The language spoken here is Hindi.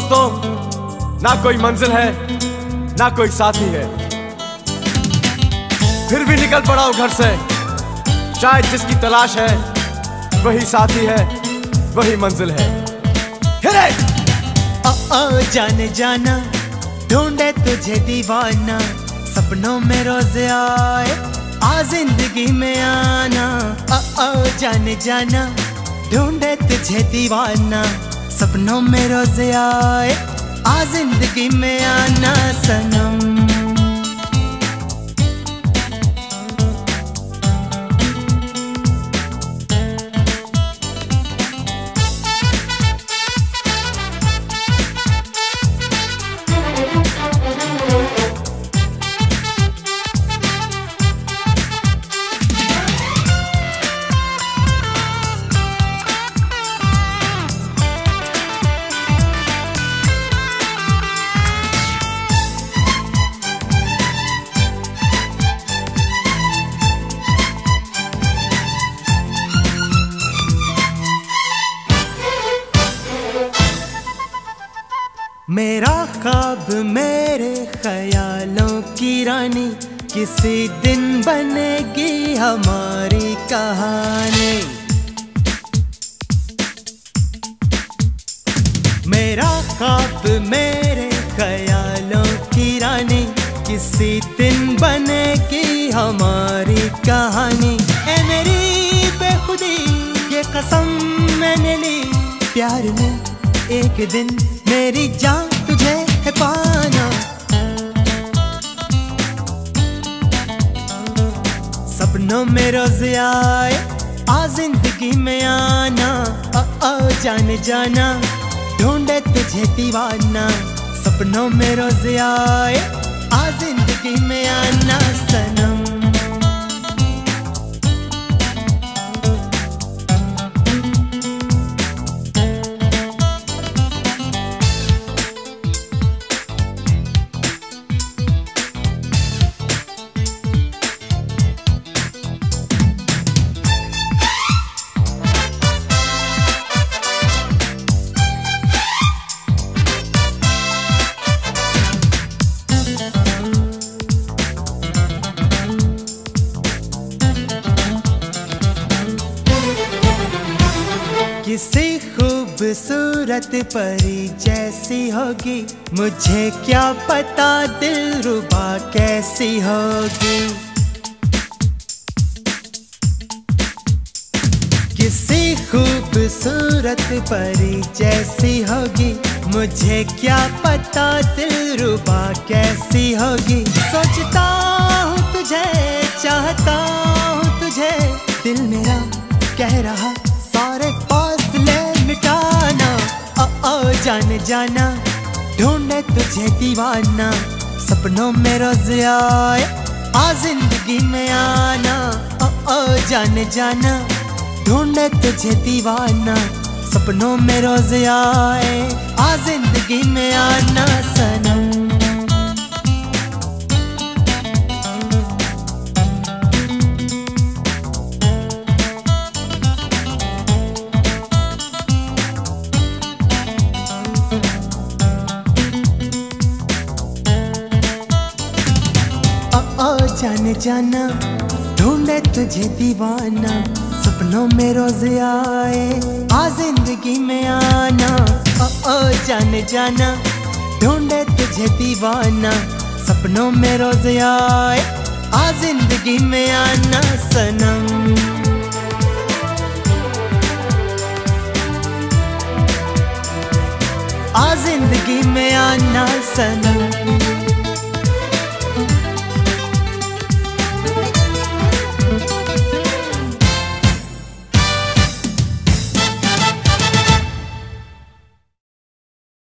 दोस्तों, ना कोई मंजिल है, ना कोई साथी है। फिर भी निकल पड़ा हूँ घर से। शायद जिसकी तलाश है, वही साथी है, वही मंजिल है। हिरे! ओ ओ जाने जाना, ढूंढे तुझे दीवाना, सपनों में रोज आए, आ ज़िंदगी में आना। ओ ओ जाने जाना, ढूंढे तुझे दीवाना। सपनों में रोज आए आ ज़िंदगी में आना सनम। मेरा ख्वाब मेरे ख्यालों की रानी, किसी दिन बनेगी हमारी कहानी। मेरा ख्वाब मेरे ख्यालों की रानी, किसी दिन बनेगी हमारी कहानी। ए मेरी बेखुदी, ये कसम मैंने ली, प्यार में एक दिन मेरी जान तुझे है पाना। सपनों में रोज आए आ ज़िंदगी में आना। ओ ओ जाने जाना, ढूंढे तुझे दीवाना। सपनों में रोज आए आ ज़िंदगी में आना। सनम खूबसूरत परी जैसी होगी। मुझे क्या पता दिल रुबा कैसी होगी। किसी खूबसूरत परी जैसी होगी। मुझे क्या पता दिल रुबा कैसी होगी। सोचता जाने जाना, ढूंढे तुझे दीवाना, सपनों में रोज आए, आ ज़िंदगी में आना ओ ओ जाने जाना, ढूंढे तुझे दीवाना, सपनों में रोज आए, आ ज़िंदगी में आना, सनम। जाने जाना, ढूंढे तुझे दीवाना, सपनों में रोज आए आ ज़िंदगी में आना। ओ ओ जाने जाना, ढूंढे तुझे दीवाना, सपनों में रोज आए आ ज़िंदगी में आना, सनम। आ ज़िंदगी में आना, सनम।